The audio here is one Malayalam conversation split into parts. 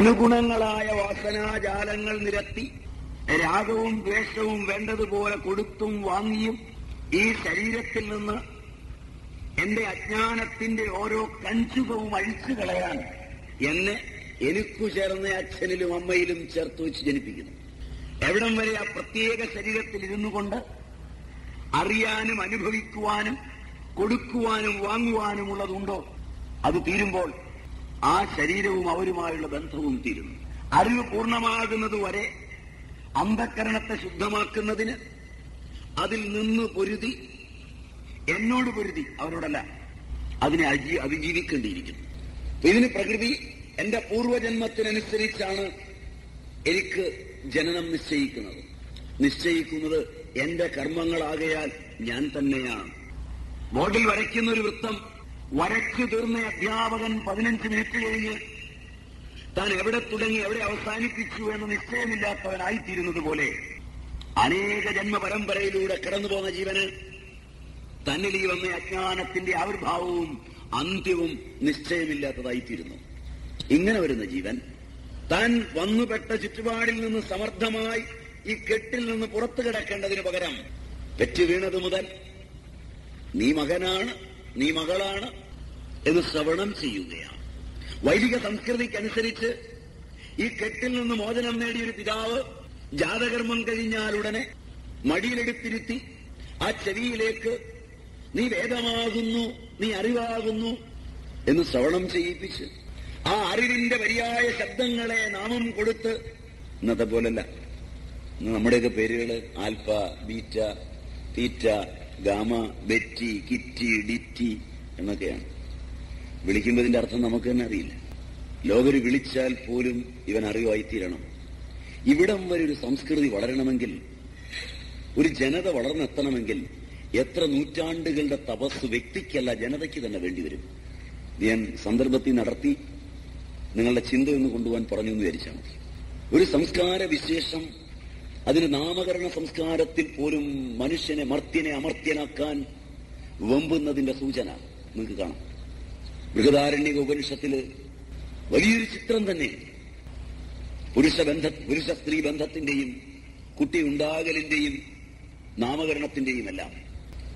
അനുഗുണങ്ങളായ വാസനാജാലങ്ങൾ നിരത്തി രാഗവും ദ്വേഷവും വേണ്ടതുപോലെ കൊടുത്തും വാങ്ങിയും ഈ ശരീരത്തിൽ നിന്ന് എന്റെ അജ്ഞാനത്തിന്റെ ഓരോ കഞ്ചുകവും അഴിച്ചു കളയാൻ എന്നെ എനിക്കു ചേർന്ന അച്ഛനിലും അമ്മയിലും ചേർത്ത് വെച്ച് ജനിപ്പിക്കുന്നു. എവിടം വരെ ആ പ്രത്യേക ശരീരത്തിൽ ഇരുന്നു കൊണ്ട് അറിയാനും അനുഭവിക്കുവാനും കൊടുക്കുവാനും വാങ്ങുവാനുമുള്ളതുണ്ടോ? അത് തീരുമ്പോൾ ആ ശരീരവും അവരുമായുള്ള ബന്ധവും തീരുന്നു. അറിവ് പൂർണമാകുന്നതുവരെ അന്ധക്കരണത്തെ ശുദ്ധമാക്കുന്നതിന് അതിൽ നിന്ന് പൊരുതി എന്നോട് പൊരുതി അവരോടല്ല അതിനെ അതിജീവിക്കേണ്ടിയിരിക്കുന്നു. ഇതിന് പ്രകൃതി എന്റെ പൂർവജന്മത്തിനനുസരിച്ചാണ് എനിക്ക് ജനനം നിശ്ചയിക്കുന്നത്. നിശ്ചയിക്കുന്നത് എന്റെ കർമ്മങ്ങളാകയാൽ ഞാൻ തന്നെയാണ്. ബോർഡിൽ വരയ്ക്കുന്ന ഒരു വൃത്തം വരച്ചു തീർന്ന അധ്യാപകൻ പതിനഞ്ച് മിനിറ്റ് കഴിഞ്ഞ് താൻ എവിടെ തുടങ്ങി എവിടെ അവസാനിപ്പിച്ചു എന്ന് നിശ്ചയമില്ലാത്തവനായിത്തീരുന്നത് പോലെ അനേക ജന്മ പരമ്പരയിലൂടെ കടന്നുപോകുന്ന ജീവന് തന്നിൽ ഈ വന്ന അജ്ഞാനത്തിന്റെ ആവിർഭാവവും അന്ത്യവും നിശ്ചയമില്ലാത്തതായിത്തീരുന്നു. ഇങ്ങനെ വരുന്ന ജീവൻ താൻ വന്നുപെട്ട ചുറ്റുപാടിൽ നിന്ന് സമർത്ഥമായി ഈ കെട്ടിൽ നിന്ന് പുറത്തു കിടക്കേണ്ടതിന് പകരം പെറ്റു വീണത് മുതൽ നീ മകനാണ് നീ മകളാണ് എന്ന് ശ്രവണം ചെയ്യുകയാണ്. വൈദിക സംസ്കൃതിക്കനുസരിച്ച് ഈ കെട്ടിൽ നിന്ന് മോചനം നേടിയ ഒരു പിതാവ് ജാതകർമ്മം കഴിഞ്ഞാൽ ഉടനെ മടിയിലെടുത്തിരുത്തി ആ ചെവിയിലേക്ക് നീ വേദമാകുന്നു നീ അറിവാകുന്നു എന്ന് ശ്രവണം ചെയ്യിപ്പിച്ച് ആ അറിവിന്റെ പര്യായ ശബ്ദങ്ങളെ നാമം കൊടുത്ത് ഇന്നത്തെ പോലല്ല നമ്മുടെയൊക്കെ പേരുകൾ alpha beta theta gamma Betty Kitty Ditty എന്നൊക്കെയാണ്. വിളിക്കുമ്പോൾ ഇതിന്റെ അർത്ഥം നമുക്ക് തന്നെ അറിയില്ല. ലോകര് വിളിച്ചാൽ പോലും ഇവൻ അറിവായിത്തീരണം. ഇവിടം വരെ ഒരു സംസ്കൃതി വളരണമെങ്കിൽ ഒരു ജനത വളർന്നെത്തണമെങ്കിൽ എത്ര നൂറ്റാണ്ടുകളുടെ തപസ് വ്യക്തിക്കല്ല ജനതയ്ക്ക് തന്നെ വേണ്ടിവരും. ഞാൻ സന്ദർഭത്തിൽ നടത്തി നിങ്ങളുടെ ചിന്ത ഒന്ന് കൊണ്ടുപോകാൻ പറഞ്ഞു എന്ന് വിചാരിച്ചാൽ മതി. ഒരു സംസ്കാര വിശേഷം അതിന് നാമകരണ സംസ്കാരത്തിൽ പോലും മനുഷ്യനെ മർത്യനെ അമർത്യനാക്കാൻ വെമ്പുന്നതിന്റെ സൂചന നിങ്ങൾക്ക് കാണാം. ബൃഹദാരണ്യക ഉപനിഷത്തിൽ വലിയൊരു ചിത്രം തന്നെ. പുരുഷബന്ധ പുരുഷ സ്ത്രീ ബന്ധത്തിന്റെയും കുട്ടി ഉണ്ടാകലിന്റെയും നാമകരണത്തിന്റെയും എല്ലാം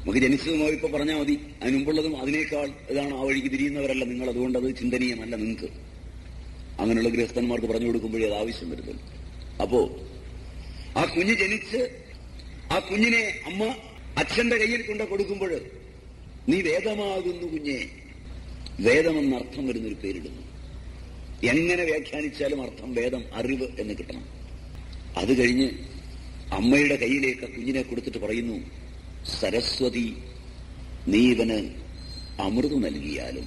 നമുക്ക് ജനിച്ചതുമോ ഇപ്പൊ പറഞ്ഞാൽ മതി. അതിനുമ്പുള്ളതും അതിനേക്കാൾ ഇതാണ് ആ വഴിക്ക് തിരിയുന്നവരല്ല നിങ്ങൾ. അതുകൊണ്ട് അത് ചിന്തനീയമല്ല നിങ്ങൾക്ക്. അങ്ങനെയുള്ള ഗൃഹസ്ഥന്മാർക്ക് പറഞ്ഞു കൊടുക്കുമ്പോഴേ അത് ആവശ്യം വരുന്നുള്ളൂ അപ്പോ ആ കുഞ്ഞ് ജനിച്ച് ആ കുഞ്ഞിനെ അമ്മ അച്ഛന്റെ കയ്യിൽ കൊണ്ട് കൊടുക്കുമ്പോൾ നീ വേദമാകുന്നു കുഞ്ഞെ വേദമെന്ന് അർത്ഥം വരുന്നൊരു പേരിടുന്നു. എങ്ങനെ വ്യാഖ്യാനിച്ചാലും അർത്ഥം വേദം അറിവ് എന്ന് കിട്ടണം. അത് കഴിഞ്ഞ് അമ്മയുടെ കയ്യിലേക്ക് കുഞ്ഞിനെ കൊടുത്തിട്ട് പറയുന്നു സരസ്വതി നീ ഇവന് അമൃത് നൽകിയാലും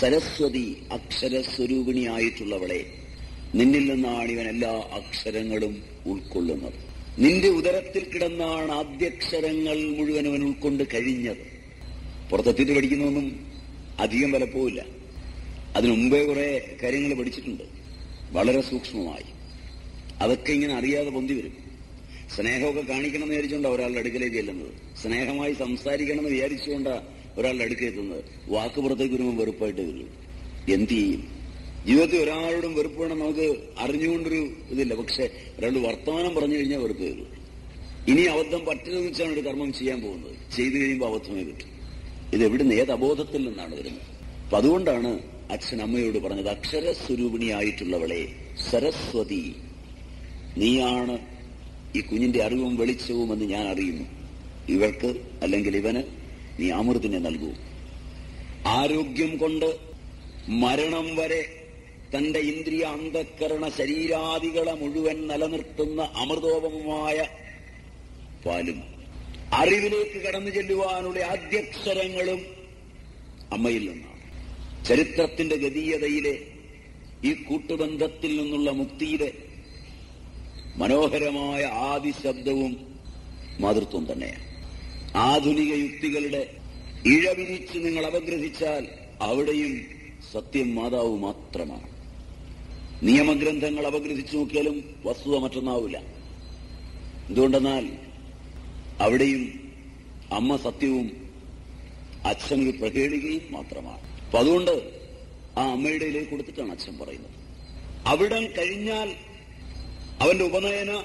സരസ്വതി അക്ഷരസ്വരൂപിണിയായിട്ടുള്ളവളെ നിന്നിൽ നിന്നാണ് ഇവൻ എല്ലാ അക്ഷരങ്ങളും ഉൾക്കൊള്ളുന്നത്. നിന്റെ ഉദരത്തിൽ കിടന്നാണ് ആദ്യക്ഷരങ്ങൾ മുഴുവൻ അവൻ ഉൾക്കൊണ്ട് കഴിഞ്ഞത്. പുറത്തെത്തിയിട്ട് പഠിക്കുന്നൊന്നും അധികം വിലപ്പോവില്ല അതിനു മുമ്പേ കുറെ കാര്യങ്ങൾ പഠിച്ചിട്ടുണ്ട്. വളരെ സൂക്ഷ്മമായി. അതൊക്കെ ഇങ്ങനെ അറിയാതെ പൊന്തി വരും. സ്നേഹമൊക്കെ കാണിക്കണം എന്ന് വിചാരിച്ചുകൊണ്ടാണ് ഒരാളുടെ അടുക്കലേക്ക് ചെല്ലുന്നത്. സ്നേഹമായി സംസാരിക്കണം എന്ന് വിചാരിച്ചുകൊണ്ടാണ് ഒരാളുടെ അടുക്കൽ എത്തുന്നത്. വാക്ക് പുറത്തേക്ക് വരുമ്പോൾ വെറുപ്പായിട്ട് വരും എന്ത് ചെയ്യും? ജീവിതത്തിൽ ഒരാളോടും വെറുപ്പ് വേണം നമുക്ക് അറിഞ്ഞുകൊണ്ടൊരു ഇതില്ല. പക്ഷെ ഒരാൾ വർത്തമാനം പറഞ്ഞു കഴിഞ്ഞാൽ വെറുപ്പ് വരും ഇനി അബദ്ധം പറ്റരുതെന്ന് വെച്ചാണ് ഒരു കർമ്മം ചെയ്യാൻ പോകുന്നത്. ചെയ്തു കഴിയുമ്പോൾ അബദ്ധമേ കിട്ടും ഇത് എവിടുന്ന് ഏത് അബോധത്തിൽ നിന്നാണ് വരുന്നത്? അപ്പൊ അതുകൊണ്ടാണ് അച്ഛൻ അമ്മയോട് പറഞ്ഞത് അക്ഷരസ്വരൂപിണിയായിട്ടുള്ളവളെ സരസ്വതി. നീയാണ് ഈ കുഞ്ഞിന്റെ അറിവും വെളിച്ചവും എന്ന് ഞാൻ അറിയുന്നു. ഇവൾക്ക് അല്ലെങ്കിൽ ഇവന് നീ അമൃതിനെ നൽകൂ. ആരോഗ്യം കൊണ്ട് മരണം വരെ തന്റെ ഇന്ദ്രിയ അന്ധക്കരണ ശരീരാദികളെ മുഴുവൻ നിലനിർത്തുന്ന അമൃതോപമമായ പാലും അറിവിലേക്ക് കടന്നു ചെല്ലുവാനുള്ള ആദ്യക്ഷരങ്ങളും അമ്മയിൽ നിന്നാണ്. ചരിത്രത്തിന്റെ ഗതീയതയിലെ ഈ കൂട്ടുബന്ധത്തിൽ നിന്നുള്ള മുക്തിയിലെ മനോഹരമായ ആദി ശബ്ദവും മാതൃത്വം തന്നെയാണ്. ആധുനിക യുക്തികളുടെ ഇഴവിരിച്ച് നിങ്ങൾ അപഗ്രഹിച്ചാൽ അവിടെയും സത്യം മാതാവ് മാത്രമാണ്. നിയമഗ്രന്ഥങ്ങൾ അപഗ്രഹിച്ചു നോക്കിയാലും വസ്തുത മറ്റൊന്നാവില്ല. എന്തുകൊണ്ടെന്നാൽ അവിടെയും അമ്മ സത്യവും അച്ഛനൊരു പ്രഹേളികയും മാത്രമാണ്. അപ്പൊ അതുകൊണ്ട് ആ അമ്മയുടെ ഇലയിൽ കൊടുത്തിട്ടാണ് അച്ഛൻ പറയുന്നത്. അവിടം കഴിഞ്ഞാൽ അവന്റെ ഉപനയന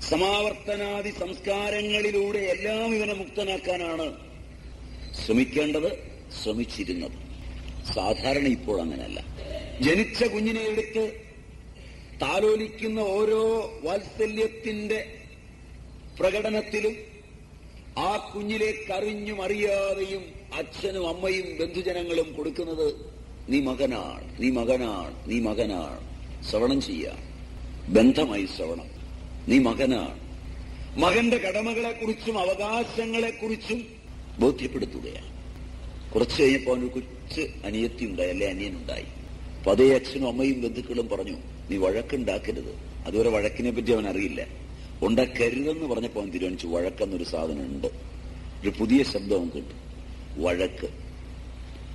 സമാവർത്തനാദി സംസ്കാരങ്ങളിലൂടെ എല്ലാം ഇവനെ മുക്തനാക്കാനാണ് ശ്രമിക്കേണ്ടത് ശ്രമിച്ചിരുന്നത്. സാധാരണ ഇപ്പോൾ അങ്ങനെയല്ല. ജനിച്ച കുഞ്ഞിനെ എടുത്ത് താലോലിക്കുന്ന ഓരോ വാത്സല്യത്തിന്റെ പ്രകടനത്തിലും ആ കറിഞ്ഞും അറിയാതെയും അച്ഛനും അമ്മയും ബന്ധുജനങ്ങളും കൊടുക്കുന്നത് നീ മകനാണ് നീ മകനാണ് നീ മകനാണ്. ശ്രവണം ചെയ്യാം. ബന്ധമായി ശ്രവണം. നീ മകനാണ്. മകന്റെ കടമകളെക്കുറിച്ചും അവകാശങ്ങളെക്കുറിച്ചും ബോധ്യപ്പെടുത്തുകയാണ്. കുറച്ചു കഴിഞ്ഞപ്പോൾ അവനൊരു കൊച്ച് അനിയത്തി ഉണ്ടായി അല്ലെ അനിയനുണ്ടായി. അപ്പൊ അതേ അച്ഛനും അമ്മയും ബന്ധുക്കളും പറഞ്ഞു നീ വഴക്കുണ്ടാക്കരുത്. അതുവരെ വഴക്കിനെ പറ്റി അവൻ അറിയില്ല ഉണ്ടാക്കരുതെന്ന് പറഞ്ഞപ്പോൾ അവൻ തീരുമാനിച്ചു വഴക്കെന്നൊരു സാധനം ഉണ്ട് ഒരു പുതിയ ശബ്ദവും കിട്ടും. വഴക്ക്.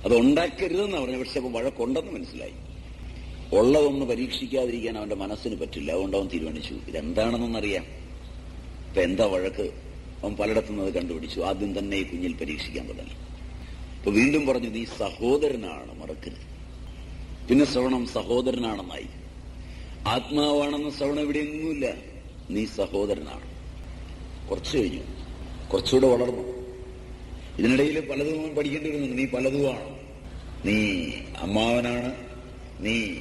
അത് ഉണ്ടാക്കരുതെന്ന് പറഞ്ഞു പക്ഷെ അപ്പൊ വഴക്കുണ്ടെന്ന് മനസ്സിലായി. ഉള്ളതൊന്ന് പരീക്ഷിക്കാതിരിക്കാൻ അവന്റെ മനസ്സിന് പറ്റില്ല. അതുകൊണ്ട് അവൻ തീരുമാനിച്ചു. ഇതെന്താണെന്നൊന്നറിയാം. ഇപ്പൊ എന്താ വഴക്ക്? അവൻ പലയിടത്തുനിന്ന് അത് കണ്ടുപിടിച്ചു. ആദ്യം തന്നെ ഈ കുഞ്ഞിൽ പരീക്ഷിക്കാൻ തുടങ്ങി. ഇപ്പൊ വീണ്ടും പറഞ്ഞു നീ സഹോദരനാണ് മറക്കരുത്. പിന്നെ ശ്രവണം സഹോദരനാണെന്നായി. ആത്മാവാണെന്ന ശ്രവണം ഇവിടെയൊന്നുമില്ല നീ സഹോദരനാണ്. കുറച്ചു കഴിഞ്ഞു. കുറച്ചുകൂടെ വളർന്നു. ഇതിനിടയിൽ പലതും പഠിക്കേണ്ടി നീ പലതുമാണ്. നീ അമ്മാവനാണ്. നീ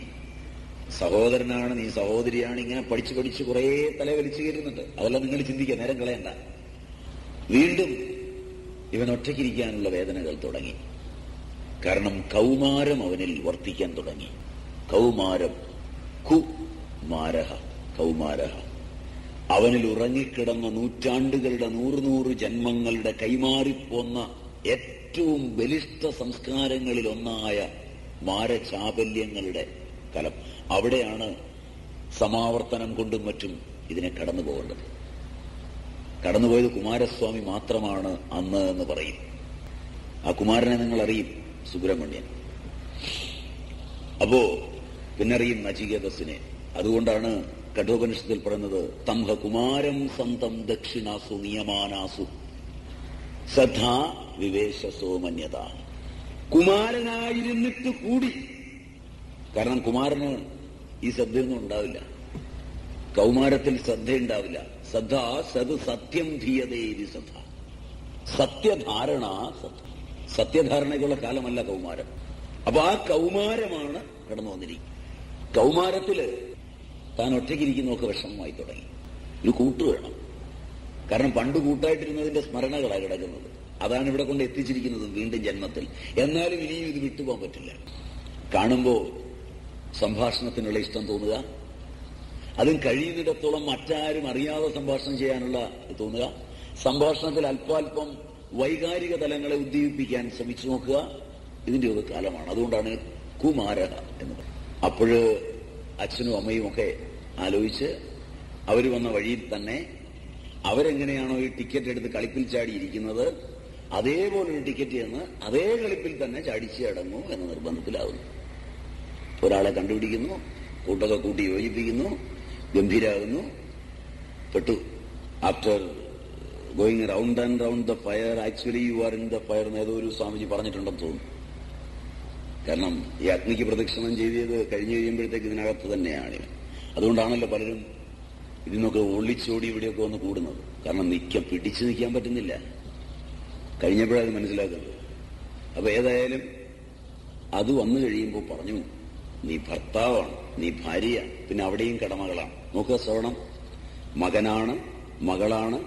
സഹോദരനാണ്. നീ സഹോദരിയാണ്. ഇങ്ങനെ പഠിച്ച് പഠിച്ച് കുറേ തല വലിച്ചു കയറുന്നുണ്ട്. അതെല്ലാം നിങ്ങൾ ചിന്തിക്കുക. നേരം കളയണ്ട. വീണ്ടും ഇവൻ ഒറ്റയ്ക്കിരിക്കാനുള്ള വേദനകൾ തുടങ്ങി. കാരണം കൗമാരം അവനിൽ വർത്തിക്കാൻ തുടങ്ങി. കൗമാരം കുമാരഹ കൗമാരഹ. അവനിൽ ഉറങ്ങിക്കിടന്ന നൂറ്റാണ്ടുകളുടെ നൂറ് നൂറ് ജന്മങ്ങളുടെ കൈമാറിപ്പോന്ന ഏറ്റവും ബലിഷ്ഠ സംസ്കാരങ്ങളിലൊന്നായ മാരചാബല്യങ്ങളുടെ കലം. അവിടെയാണ് സമാവർത്തനം കൊണ്ടും മറ്റും ഇതിനെ കടന്നു പോകേണ്ടത്. കടന്നുപോയത് കുമാരസ്വാമി മാത്രമാണ് അന്ന് എന്ന് പറയും. ആ കുമാരനെ നിങ്ങൾ അറിയും സുബ്രഹ്മണ്യൻ. അപ്പോ പിന്നറിയും നചികേതസിനെ അതുകൊണ്ടാണ് കഠോപനിഷത്തിൽ പറയുന്നത് തംഹ കുമാരം സന്തം ദക്ഷിണാസു നിയമാനാസു. സദാ വിവേശ സോമന്യത. കുമാരനായിരുന്നിട്ട് കൂടി. കാരണം കുമാരന് ഈ ശ്രദ്ധയൊന്നും ഉണ്ടാവില്ല. കൗമാരത്തിൽ ശ്രദ്ധയുണ്ടാവില്ല. ശ്രദ്ധ സത് സത്യം ധീയതേരി ശ്രദ്ധ സത്യധാരണ സത്യം സത്യധാരണയ്ക്കുള്ള കാലമല്ല കൗമാരം. അപ്പൊ ആ കൗമാരമാണ് കടന്നു വന്നിരിക്കുന്നത് കൗമാരത്തിൽ താൻ ഒറ്റയ്ക്കിരിക്കുന്നതൊക്കെ വിഷമമായി തുടങ്ങി. ഒരു കൂട്ട് വേണം. കാരണം പണ്ട് കൂട്ടായിട്ടിരുന്നതിന്റെ സ്മരണകളാണ് കിടക്കുന്നത്. അതാണ് ഇവിടെ കൊണ്ട് എത്തിച്ചിരിക്കുന്നത് വീണ്ടും ജന്മത്തിൽ. എന്നാലും ഇനിയും ഇത് വിട്ടുപോകാൻ പറ്റില്ല. കാണുമ്പോൾ സംഭാഷണത്തിനുള്ള ഇഷ്ടം തോന്നുക. അതും കഴിയുന്നിടത്തോളം മറ്റാരും അറിയാതെ സംഭാഷണം ചെയ്യാനുള്ള തോന്നുക. സംഭാഷണത്തിൽ അല്പാൽപ്പം വൈകാരിക തലങ്ങളെ ഉദ്ദീപിപ്പിക്കാൻ ശ്രമിച്ചു നോക്കുക. ഇതിന്റെ ഒരു കാലമാണ് അതുകൊണ്ടാണ് കുമാരഹ എന്ന് പറയുന്നത്. അപ്പോഴ് അച്ഛനും അമ്മയും ഒക്കെ ആലോചിച്ച് അവർ വന്ന വഴിയിൽ തന്നെ അവരെങ്ങനെയാണോ ഈ ടിക്കറ്റ് എടുത്ത് കളിപ്പിൽ ചാടിയിരിക്കുന്നത് അതേപോലൊരു ടിക്കറ്റ് ചെന്ന് അതേ കളിപ്പിൽ തന്നെ ചാടിച്ച് അടങ്ങൂ എന്ന നിർബന്ധത്തിലാവുന്നു. ഒരാളെ കണ്ടുപിടിക്കുന്നു കൂട്ടൊക്കെ കൂട്ടി യോജിപ്പിക്കുന്നു ഗംഭീരാകുന്നു. പെട്ടു after going round and round the fire actually you are in the fire എന്ന് ഏതോ ഒരു സ്വാമിജി പറഞ്ഞിട്ടുണ്ടെന്ന് തോന്നുന്നു. കാരണം ഈ അഗ്നിക്ക് പ്രദക്ഷിണം ചെയ്തത് കഴിഞ്ഞു കഴിയുമ്പോഴത്തേക്ക് ഇതിനകത്ത് തന്നെയാണ്. ഇവൻ. അതുകൊണ്ടാണല്ലോ പലരും ഇതിനൊക്കെ ഒളിച്ചോടി ഇവിടെയൊക്കെ വന്ന് കൂടുന്നത്. കാരണം നിൽക്ക പിടിച്ചു നിൽക്കാൻ പറ്റുന്നില്ല. കഴിഞ്ഞപ്പോഴത് മനസ്സിലാക്കുന്നത്. അപ്പൊ ഏതായാലും അത് വന്നു കഴിയുമ്പോൾ പറഞ്ഞു നീ ഭർത്താവാണ് നീ ഭാര്യ പിന്നെ അവിടെയും കടമകളാണ്. നോക്കുക ശ്രവണം. മകനാണ് മകളാണ്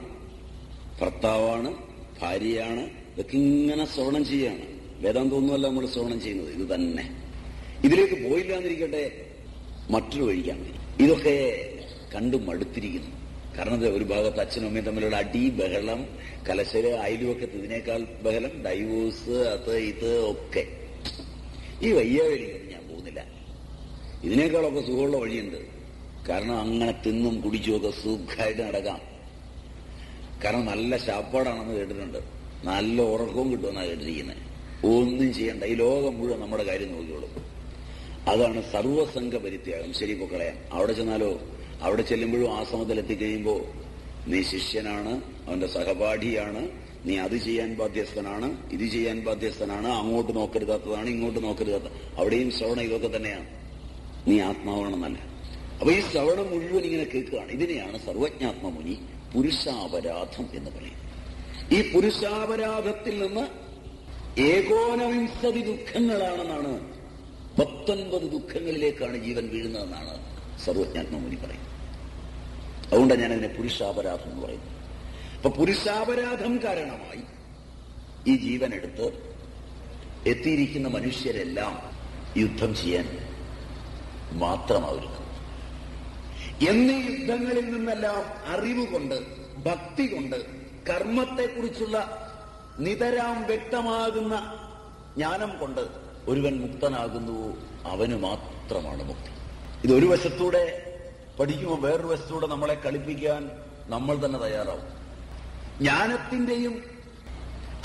ഭർത്താവാണ് ഭാര്യയാണ് ഇതൊക്കെ ഇങ്ങനെ ശ്രവണം ചെയ്യാണ്. വേദാന്തമൊന്നുമല്ല നമ്മൾ ശ്രവണം ചെയ്യുന്നത് ഇത് തന്നെ. ഇതിലേക്ക് പോയില്ല എന്നിരിക്കട്ടെ മറ്റൊരു വഴിക്കാണ്. ഇതൊക്കെ കണ്ടു മടുത്തിരിക്കുന്നു. കാരണം ഒരു ഭാഗത്ത് അച്ഛനും അമ്മയും തമ്മിലുള്ള അടി ബഹളം കലശൽ അയലുവൊക്കത്ത് ഇതിനേക്കാൾ ബഹളം ഡൈവോഴ്സ് അത് ഇത് ഒക്കെ. ഈ വയ്യാവലിക്കൊന്നും ഞാൻ പോകുന്നില്ല. ഇതിനേക്കാളൊക്കെ സുഖമുള്ള വഴിയുണ്ട്. കാരണം അങ്ങനെ തിന്നും കുടിച്ചുമൊക്കെ സുഖമായിട്ട് നടക്കാം. കാരണം നല്ല ശാപ്പാടാണെന്ന് കേട്ടിട്ടുണ്ട്. നല്ല ഉറക്കവും കിട്ടുമെന്നാണ് കേട്ടിരിക്കുന്നത്. ഒന്നും ചെയ്യണ്ട. ഈ ലോകം മുഴുവൻ നമ്മുടെ കാര്യം നോക്കിയോളും അതാണ് സർവസംഘ പരിത്യാഗം ശരി മക്കളെ അവിടെ ചെന്നാലോ? അവിടെ ചെല്ലുമ്പോഴും ആ സമതലെത്തിക്കഴിയുമ്പോ നീ ശിഷ്യനാണ് അവന്റെ സഹപാഠിയാണ് നീ അത് ചെയ്യാൻ ബാധ്യസ്ഥനാണ് ഇത് ചെയ്യാൻ ബാധ്യസ്ഥനാണ് അങ്ങോട്ട് നോക്കരുതാത്തതാണ് ഇങ്ങോട്ട് നോക്കരുതാത്ത അവിടെയും ശ്രവണ ഇതൊക്കെ തന്നെയാണ്. നീ ആത്മാവാണെന്നല്ല അപ്പൊ ഈ ശ്രവണം മുഴുവൻ ഇങ്ങനെ കേൾക്കുകയാണ്. ഇതിനെയാണ് സർവജ്ഞാത്മമുനി പുരുഷാപരാധം എന്ന് പറയുന്നത്. ഈ പുരുഷാപരാധത്തിൽ നിന്ന് ഏകോനവിംശതി ദുഃഖങ്ങളാണെന്നാണ്. പത്തൊൻപത് ദുഃഖങ്ങളിലേക്കാണ് ജീവൻ വീഴുന്നതെന്നാണ് സർവജ്ഞാത്മമുനി പറയുന്നത്. അതുകൊണ്ടാണ് ഞാൻ അതിനെ പുരുഷാപരാധം എന്ന് പറയുന്നത്. അപ്പൊ പുരുഷാപരാധം കാരണമായി ഈ ജീവൻ ജീവനെടുത്ത് എത്തിയിരിക്കുന്ന മനുഷ്യരെല്ലാം യുദ്ധം ചെയ്യാൻ മാത്രമായിരുന്നു എന്നീ യുദ്ധങ്ങളിൽ നിന്നെല്ലാം അറിവ് കൊണ്ട് ഭക്തി കൊണ്ട് കർമ്മത്തെക്കുറിച്ചുള്ള നിതരാം വ്യക്തമാകുന്ന ജ്ഞാനം കൊണ്ട് ഒരുവൻ മുക്തനാകുന്നു അവന് മാത്രമാണ് മുക്തി. ഇത് ഒരു വശത്തൂടെ പഠിക്കുമ്പോൾ വേറൊരു വശത്തൂടെ നമ്മളെ കളിപ്പിക്കാൻ നമ്മൾ തന്നെ തയ്യാറാവും. ജ്ഞാനത്തിന്റെയും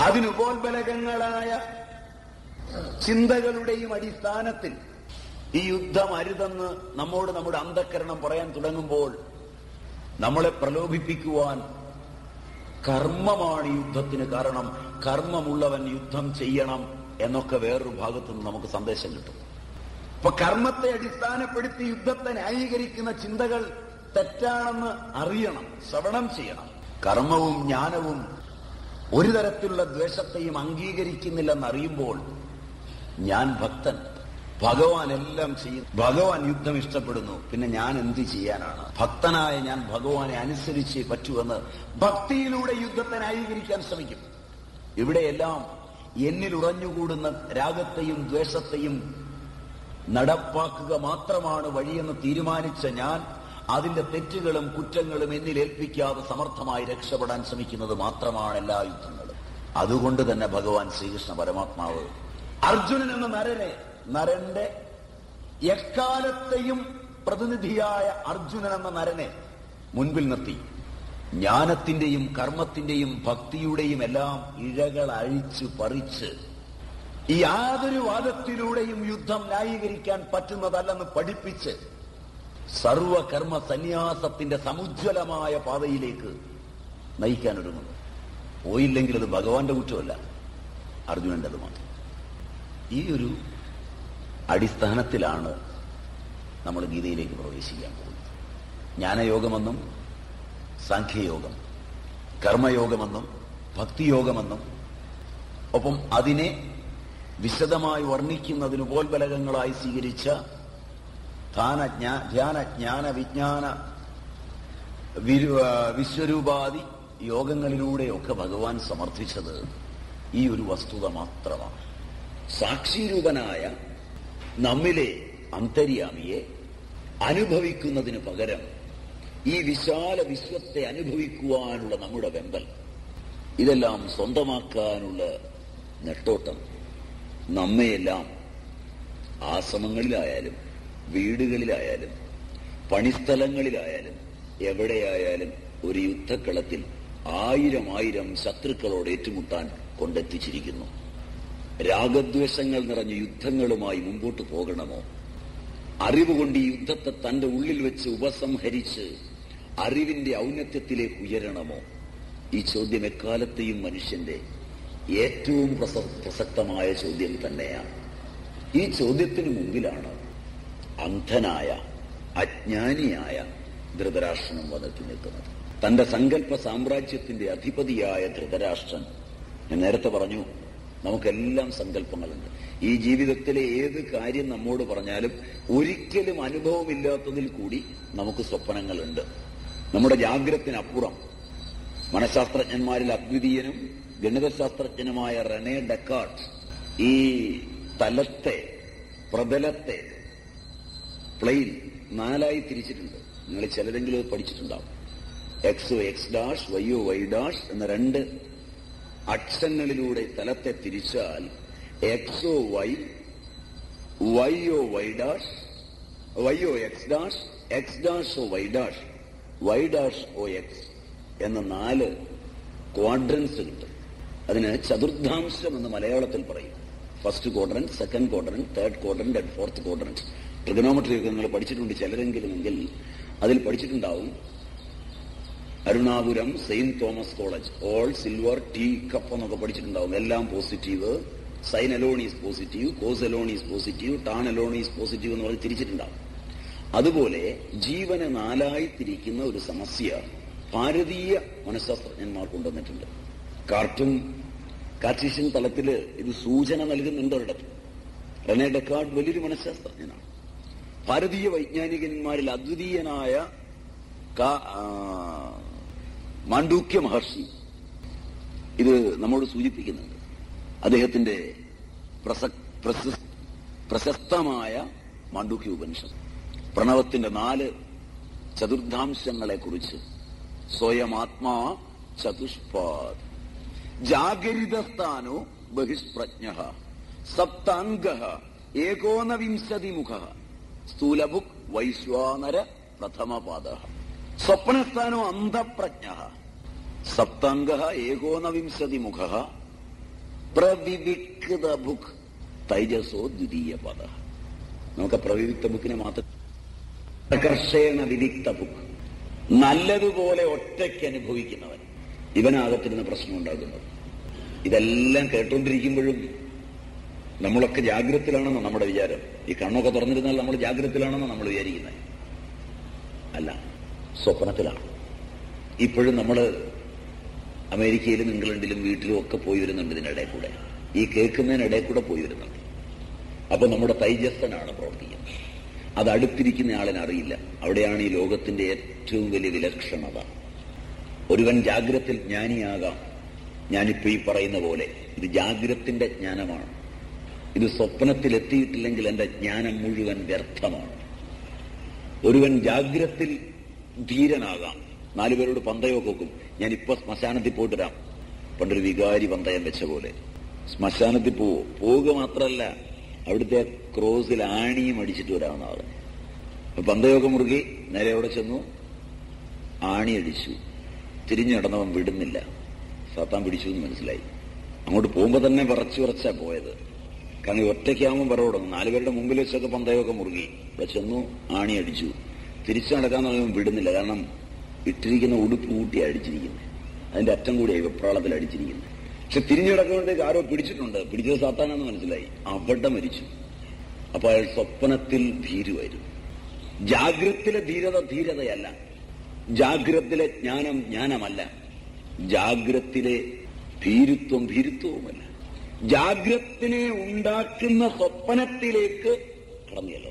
അതിനുപോൽബലകങ്ങളായ ചിന്തകളുടെയും അടിസ്ഥാനത്തിൽ ഈ യുദ്ധം അരുതെന്ന് നമ്മോട് നമ്മുടെ അന്ധക്കരണം പറയാൻ തുടങ്ങുമ്പോൾ നമ്മളെ പ്രലോഭിപ്പിക്കുവാൻ കർമ്മമാണ് യുദ്ധത്തിന് കാരണം. കർമ്മമുള്ളവൻ യുദ്ധം ചെയ്യണം എന്നൊക്കെ വേറൊരു ഭാഗത്തു നിന്ന് നമുക്ക് സന്ദേശം കിട്ടും. അപ്പൊ കർമ്മത്തെ അടിസ്ഥാനപ്പെടുത്തി യുദ്ധത്തെ ന്യായീകരിക്കുന്ന ചിന്തകൾ തെറ്റാണെന്ന് അറിയണം ശ്രവണം ചെയ്യണം. കർമ്മവും ജ്ഞാനവും ഒരു തരത്തിലുള്ള ദ്വേഷത്തെയും അംഗീകരിക്കുന്നില്ലെന്ന് അറിയുമ്പോൾ ഞാൻ ഭക്തൻ. ഭഗവാൻ എല്ലാം ചെയ്യും. ഭഗവാൻ യുദ്ധം ഇഷ്ടപ്പെടുന്നു. പിന്നെ ഞാൻ എന്ത് ചെയ്യാനാണ്? ഭക്തനായ ഞാൻ ഭഗവാനെ അനുസരിച്ച് പറ്റുമെന്ന് ഭക്തിയിലൂടെ യുദ്ധത്തെ ന്യായീകരിക്കാൻ ശ്രമിക്കും. ഇവിടെയെല്ലാം എന്നിൽ ഉറഞ്ഞുകൂടുന്ന രാഗത്തെയും ദ്വേഷത്തെയും നടപ്പാക്കുക മാത്രമാണ് വഴിയെന്ന് തീരുമാനിച്ച ഞാൻ അതിന്റെ തെറ്റുകളും കുറ്റങ്ങളും എന്നിൽ ഏൽപ്പിക്കാതെ സമർത്ഥമായി രക്ഷപ്പെടാൻ ശ്രമിക്കുന്നത് മാത്രമാണ് എല്ലാ യുദ്ധങ്ങളും. അതുകൊണ്ട് തന്നെ ഭഗവാൻ ശ്രീകൃഷ്ണ പരമാത്മാവ് അർജുനൻ എന്ന നരനെ നരന്റെ എക്കാലത്തെയും പ്രതിനിധിയായ അർജുനൻ എന്ന നരനെ മുൻപിൽ നിർത്തി. ജ്ഞാനത്തിന്റെയും കർമ്മത്തിന്റെയും ഭക്തിയുടെയും എല്ലാം ഇഴകൾ അഴിച്ചു പറിച്ച് ഈ യാതൊരു വാദത്തിലൂടെയും യുദ്ധം ന്യായീകരിക്കാൻ പറ്റുന്നതല്ലെന്ന് പഠിപ്പിച്ച് സർവകർമ്മ സന്യാസത്തിന്റെ സമുജ്വലമായ പാതയിലേക്ക് നയിക്കാൻ ഒരുങ്ങുന്നു. പോയില്ലെങ്കിൽ അത് ഭഗവാന്റെ കുറ്റമല്ല അർജുനന്റേത് മാത്രം. ഈ ഒരു അടിസ്ഥാനത്തിലാണ് നമ്മൾ ഗീതയിലേക്ക് പ്രവേശിക്കാൻ പോകുന്നത്. ജ്ഞാനയോഗമെന്നും സാഖ്യയോഗം കർമ്മയോഗമെന്നും ഭക്തിയോഗമെന്നും ഒപ്പം അതിനെ വിശദമായി വർണിക്കുന്നതിന് ഉപോത്ബലകങ്ങളായി സ്വീകരിച്ച ധ്യാന ജ്ഞാന വിജ്ഞാന വിശ്വരൂപാദി യോഗങ്ങളിലൂടെയൊക്കെ ഭഗവാൻ സമർത്ഥിച്ചത് ഈ ഒരു വസ്തുത മാത്രമാണ്. സാക്ഷിരൂപനായ നമ്മിലെ അന്തര്യാമിയെ അനുഭവിക്കുന്നതിന് പകരം ഈ വിശാല വിശ്വത്തെ അനുഭവിക്കുവാനുള്ള നമ്മുടെ വെമ്പൽ. ഇതെല്ലാം സ്വന്തമാക്കാനുള്ള നെട്ടോട്ടം. നമ്മയെല്ലാം ആശ്രമങ്ങളിലായാലും വീടുകളിലായാലും പണിസ്ഥലങ്ങളിലായാലും എവിടെയായാലും ഒരു യുദ്ധക്കളത്തിൽ ആയിരം ആയിരം ശത്രുക്കളോട് ഏറ്റുമുട്ടാൻ കൊണ്ടെത്തിച്ചിരിക്കുന്നു. രാഗദ്വേഷങ്ങൾ നിറഞ്ഞ യുദ്ധങ്ങളുമായി മുമ്പോട്ട് പോകണമോ? അറിവുകൊണ്ട് ഈ യുദ്ധത്തെ തന്റെ ഉള്ളിൽ വെച്ച് ഉപസംഹരിച്ച് അറിവിന്റെ ഔന്നത്യത്തിലേക്ക് ഉയരണമോ? ഈ ചോദ്യം എക്കാലത്തെയും മനുഷ്യന്റെ ഏറ്റവും പ്രസക്തമായ ചോദ്യം തന്നെയാണ്. ഈ ചോദ്യത്തിന് മുമ്പിലാണ് അന്ധനായ അജ്ഞാനിയായ ധൃതരാഷ്ട്രനും വന്നെത്തി നിൽക്കുന്നത്. തന്റെ സങ്കല്പ സാമ്രാജ്യത്തിന്റെ അധിപതിയായ ധൃതരാഷ്ട്രൻ ഞാൻ നേരത്തെ പറഞ്ഞു നമുക്കെല്ലാം സങ്കല്പങ്ങളുണ്ട്. ഈ ജീവിതത്തിലെ ഏത് കാര്യം നമ്മോട് പറഞ്ഞാലും ഒരിക്കലും അനുഭവമില്ലാത്തതിൽ കൂടി നമുക്ക് സ്വപ്നങ്ങളുണ്ട്. നമ്മുടെ ജാഗ്രത്തിനപ്പുറം മനഃശാസ്ത്രജ്ഞന്മാരിൽ അദ്വിതീയനും ഗണിതശാസ്ത്രജ്ഞനുമായ റെനെ ഡെക്കാർട്ട് ഈ തലത്തെ പ്രതലത്തെ പ്ലെയിൻ നാലായി തിരിച്ചിട്ടുണ്ട്. നിങ്ങൾ ചിലരെങ്കിലും പഠിച്ചിട്ടുണ്ടാവും. എക്സ് എക്സ് ഡാഷ് വൈയോ വൈ ഡാഷ് എന്ന രണ്ട് അക്ഷരങ്ങളിലൂടെ തലത്തെ തിരിച്ചാൽ എക്സോ വൈ വൈയോ Y dash വൈയോ X dash X dash O Y dash Y dash O X എന്ന നാല് ക്വാഡ്രൻസ് കിട്ടും. അതിന് ചതുർദ്ധാംശം എന്ന് മലയാളത്തിൽ പറയും. First quadrant second quadrant third quadrant and fourth quadrant trigonometry ഒക്കെ നിങ്ങൾ പഠിച്ചിട്ടുണ്ട് ചിലരെങ്കിലും എങ്കിൽ അതിൽ പഠിച്ചിട്ടുണ്ടാവും. Arunapuram Saint Thomas College. All silver tea cup എന്നൊക്കെ പഠിച്ചിട്ടുണ്ടാവും. എല്ലാം positive sine alone is positive cos alone is positive tan alone is positive എന്ന് പറഞ്ഞ് തിരിച്ചിട്ടുണ്ടാവും. അതുപോലെ ജീവനെ നാലായി തിരിക്കുന്ന ഒരു സമസ്യ ഭാരതീയ മനഃശാസ്ത്രജ്ഞന്മാർ കൊണ്ടുവന്നിട്ടുണ്ട്. കാർട്ടൂൺ കാർട്ടീഷ്യൻ തലത്തിൽ ഇത് സൂചന നൽകുന്നുണ്ട് ഒരിടത്ത്. റെനെ ഡെക്കാർഡ് വലിയൊരു മനഃശാസ്ത്രജ്ഞനാണ് ഭാരതീയ വൈജ്ഞാനികന്മാരിൽ അദ്വിതീയനായ മാണ്ഡൂക്യ മഹർഷി ഇത് നമ്മോട് സൂചിപ്പിക്കുന്നുണ്ട്. അദ്ദേഹത്തിന്റെ പ്രശസ്തമായ മാണ്ഡൂക്യ ഉപനിഷത്ത്. പ്രണവത്തിന്റെ നാല് ചതുർദ്ധാംശങ്ങളെ കുറിച്ച് സ്വയം ആത്മാ ചതുഷ്പാദ്. ജാഗരിതസ്ഥാനോ ബഹിഷ്പ്രജ്ഞ സപ്താംഗ ഏകോനവിംശതിമുഖ. സ്ഥൂലഭുക് വൈശ്വാനര പ്രഥമപാദ. സ്വപ്നസ്ഥാനോ അന്ധപ്രജ്ഞ. സപ്താംഗ ഏകോനവിംശതി മുഖ പ്രവിവിക്ത ബുക്ക് തൈജസോ ദ്വിതീയ പദ നമുക്ക് പ്രവിവിക്ത ബുക്കിനെ മാത്രം പ്രകർഷേണ വിവിക്ത ബുക്ക് നല്ലതുപോലെ ഒറ്റയ്ക്ക് അനുഭവിക്കുന്നവൻ. ഇവനാകത്തിരുന്ന പ്രശ്നം ഉണ്ടാകുന്നത് ഇതെല്ലാം കേട്ടുകൊണ്ടിരിക്കുമ്പോഴും നമ്മളൊക്കെ ജാഗ്രതത്തിലാണെന്ന് നമ്മുടെ വിചാരം. ഈ കണ്ണൊക്കെ തുറന്നിരുന്നാൽ നമ്മൾ ജാഗ്രതത്തിലാണെന്ന് നമ്മൾ വിചാരിക്കുന്നത്. അല്ല സ്വപ്നത്തിലാണ്. ഇപ്പോഴും നമ്മൾ അമേരിക്കയിലും ഇംഗ്ലണ്ടിലും വീട്ടിലും ഒക്കെ പോയി വരുന്നുണ്ട് ഇതിനിടയിൽ കൂടെ. ഈ കേൾക്കുന്നതിനിടയിൽ കൂടെ പോയി വരുന്നുണ്ട്. അപ്പൊ നമ്മുടെ തൈജസ്സനാണ് പ്രവർത്തിക്കുന്നത്. അത് അടുത്തിരിക്കുന്ന ആളിനറിയില്ല അവിടെയാണ് ഈ ലോകത്തിന്റെ ഏറ്റവും വലിയ വിലക്ഷണത. ഒരുവൻ ജാഗ്രത്തിൽ ജ്ഞാനിയാകാം. ഞാനിപ്പോ ഈ പറയുന്ന പോലെ ഇത് ജാഗ്രത്തിന്റെ ജ്ഞാനമാണ്. ഇത് സ്വപ്നത്തിൽ എത്തിയിട്ടില്ലെങ്കിൽ എന്റെ ജ്ഞാനം മുഴുവൻ വ്യർത്ഥമാണ്. ഒരുവൻ ജാഗ്രത്തിൽ ധീരനാകാം. നാലുപേരോട് പന്തയമൊക്കെ കൊക്കും ഞാൻ ഇപ്പൊ ശ്മശാനത്തിൽ പോയിട്ട് വരാം പണ്ടൊരു വികാരി പന്തയം വെച്ച പോലെ. ശ്മശാനത്തിൽ പോവോ? പോവുക മാത്രമല്ല അവിടുത്തെ ക്രോസിൽ ആണിയും അടിച്ചിട്ട് വരാവുന്ന ആൾ. അപ്പൊ മുറുകി നേരെ അവിടെ ചെന്നു. ആണി അടിച്ചു. തിരിഞ്ഞു നടന്നവൻ വിടുന്നില്ല. സാത്താൻ പിടിച്ചു എന്ന് മനസ്സിലായി. അങ്ങോട്ട് പോകുമ്പോ തന്നെ വിറച്ചു വിറച്ചാ പോയത്. കാരണം ഈ ഒറ്റയ്ക്കാവുമ്പോൾ തുടങ്ങും. നാലുപേരുടെ മുമ്പിൽ വെച്ചൊക്കെ പന്തയമൊക്കെ മുറുകി. ഇവിടെ ചെന്നു ആണി അടിച്ചു. തിരിച്ചു നടക്കാൻ തുടങ്ങുമ്പോൾ വിടുന്നില്ല. കാരണം ഇട്ടിരിക്കുന്ന ഉടുപ്പ് കൂട്ടി അടിച്ചിരിക്കുന്നത്. അതിന്റെ അറ്റം കൂടിയായി വെപ്രാളത്തിൽ അടിച്ചിരിക്കുന്നത്. പക്ഷെ തിരിഞ്ഞു കിടക്കുമ്പോഴത്തേക്ക് ആരോ പിടിച്ചിട്ടുണ്ട്. പിടിച്ചത് സാത്താനാന്ന് മനസ്സിലായി. അവിടെ മരിച്ചു. അപ്പൊ അയാൾ സ്വപ്നത്തിൽ ഭീരുവായിരുന്നു. ജാഗ്രത്തിലെ ധീരത ധീരതയല്ല. ജാഗ്രത്തിലെ ജ്ഞാനം ജ്ഞാനമല്ല. ജാഗ്രത്തിലെ ഭീരുത്വം ഭീരുത്വവുമല്ല. ജാഗ്രത്തിനെ ഉണ്ടാക്കുന്ന സ്വപ്നത്തിലേക്ക് കടന്നിയല്ലോ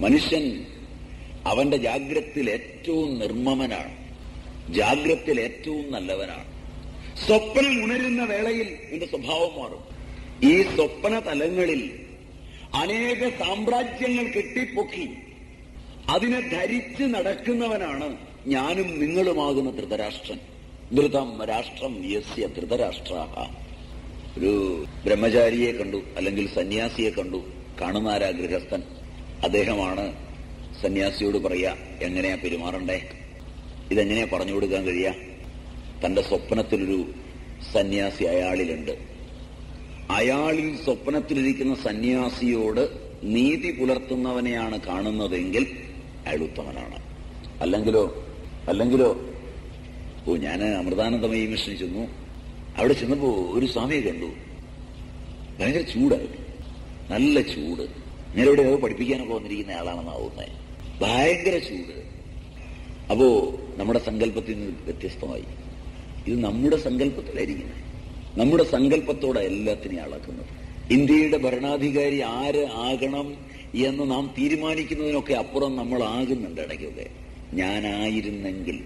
മനുഷ്യൻ അവന്റെ ജാഗ്രത്തിൽ ഏറ്റവും നിർമ്മമനാണ്. ജാഗ്രത്തിൽ ഏറ്റവും നല്ലവനാണ്. സ്വപ്നം ഉണരുന്ന വേളയിൽ നിന്റെ സ്വഭാവം മാറും. ഈ സ്വപ്ന തലങ്ങളിൽ അനേക സാമ്രാജ്യങ്ങൾ കെട്ടിപ്പൊക്കി അതിനെ ധരിച്ച് നടക്കുന്നവനാണ് ഞാനും നിങ്ങളുമാകുന്ന ധൃതരാഷ്ട്രൻ. ധൃതം രാഷ്ട്രം യസ്യ ധൃതരാഷ്ട്ര ഒരു ബ്രഹ്മചാരിയെ കണ്ടു അല്ലെങ്കിൽ സന്യാസിയെ കണ്ടു കാണുന്നാരാ ഗൃഹസ്ഥൻ? അദ്ദേഹമാണ് സന്യാസിയോട് പറയുക എങ്ങനെയാ പെരുമാറണ്ടേ? ഇതെങ്ങനെയാ പറഞ്ഞു കൊടുക്കാൻ കഴിയുക തന്റെ സ്വപ്നത്തിലൊരു സന്യാസി അയാളിലുണ്ട്. അയാളിൽ സ്വപ്നത്തിലിരിക്കുന്ന സന്യാസിയോട് നീതി പുലർത്തുന്നവനെയാണ് കാണുന്നതെങ്കിൽ അയാൾ ഉത്തമനാണ് അല്ലെങ്കിലോ അല്ലെങ്കിലോ ഓ ഞാൻ അമൃതാനന്ദമയി മിഷന് ചെന്നു. അവിടെ ചെന്നപ്പോ ഒരു സ്വാമിയെ കണ്ടു. ഭയങ്കര ചൂടായിരുന്നു. നല്ല ചൂട്. ഞാൻ ഏതോ പഠിപ്പിക്കാനൊക്കെ വന്നിരിക്കുന്ന ആളാണെന്നാവുന്നത് ഭയങ്കര ചൂട്. അപ്പോ നമ്മുടെ സങ്കല്പത്തിൽ നിന്ന് വ്യത്യസ്തമായി ഇത് നമ്മുടെ സങ്കല്പത്തിലായിരിക്കുന്നത് നമ്മുടെ സങ്കല്പത്തോടെ എല്ലാത്തിനെയും അളക്കുന്നത്. ഇന്ത്യയുടെ ഭരണാധികാരി ആര് ആകണം എന്ന് നാം തീരുമാനിക്കുന്നതിനൊക്കെ അപ്പുറം നമ്മൾ ആകുന്നുണ്ട് ഇടയ്ക്കൊക്കെ. ഞാനായിരുന്നെങ്കിൽ